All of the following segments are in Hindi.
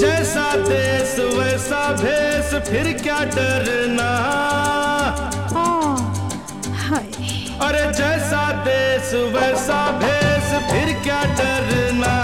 जैसा देश वैसा भेस फिर क्या डरना? अरे जैसा देश वैसा भेष फिर क्या डरना?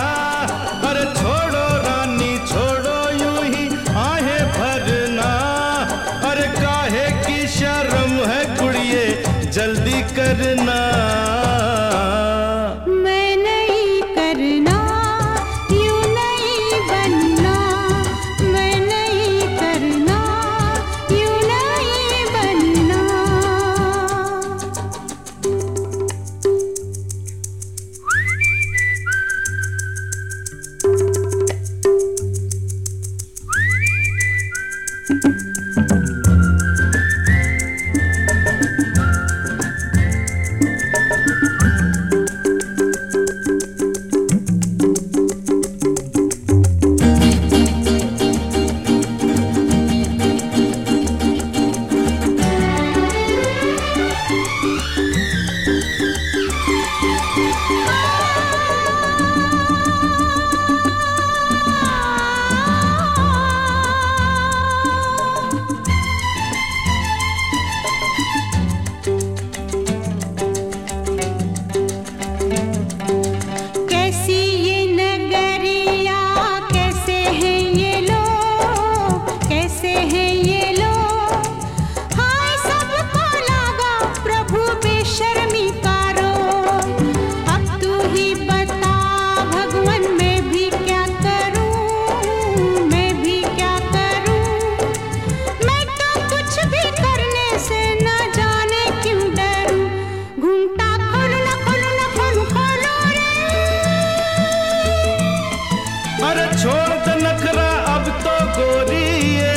छोड़ दे नखरा अब तो गोरिए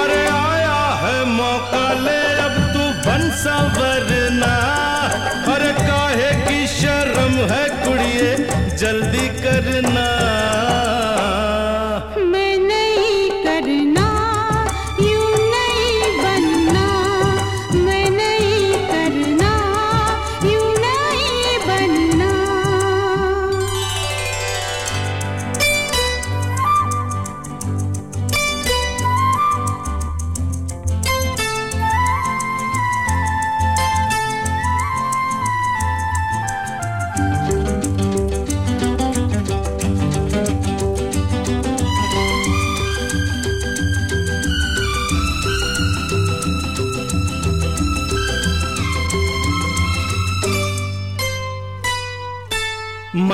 अरे आया है मौका ले, अब तू बन सवरना अरे काहे की शर्म है कुड़िए, जल्दी करना।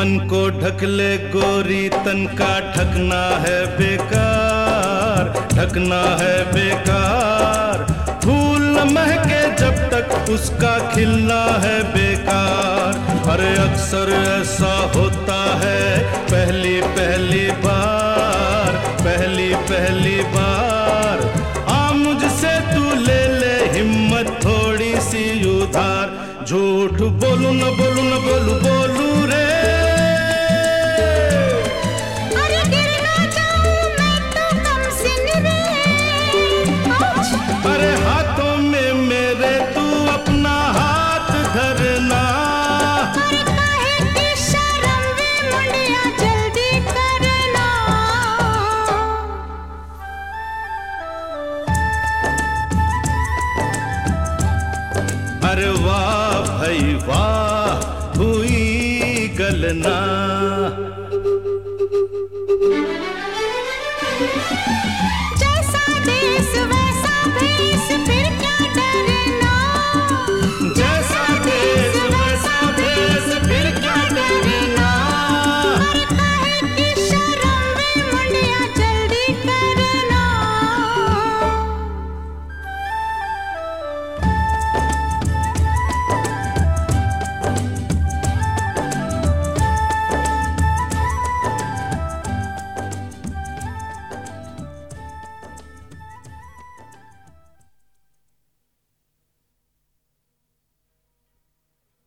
मन को ढक ले गोरी, तन का ढकना है बेकार, ढकना है बेकार। फूल न महके जब तक उसका खिलना है बेकार। अरे अक्सर ऐसा होता है, पहली पहली बार, पहली पहली बार। आ मुझसे तू ले ले हिम्मत थोड़ी सी उधार। झूठ बोलू, न बोलू न बोलू बोलू रे। अरे वाह भाई वाह हुई गलना।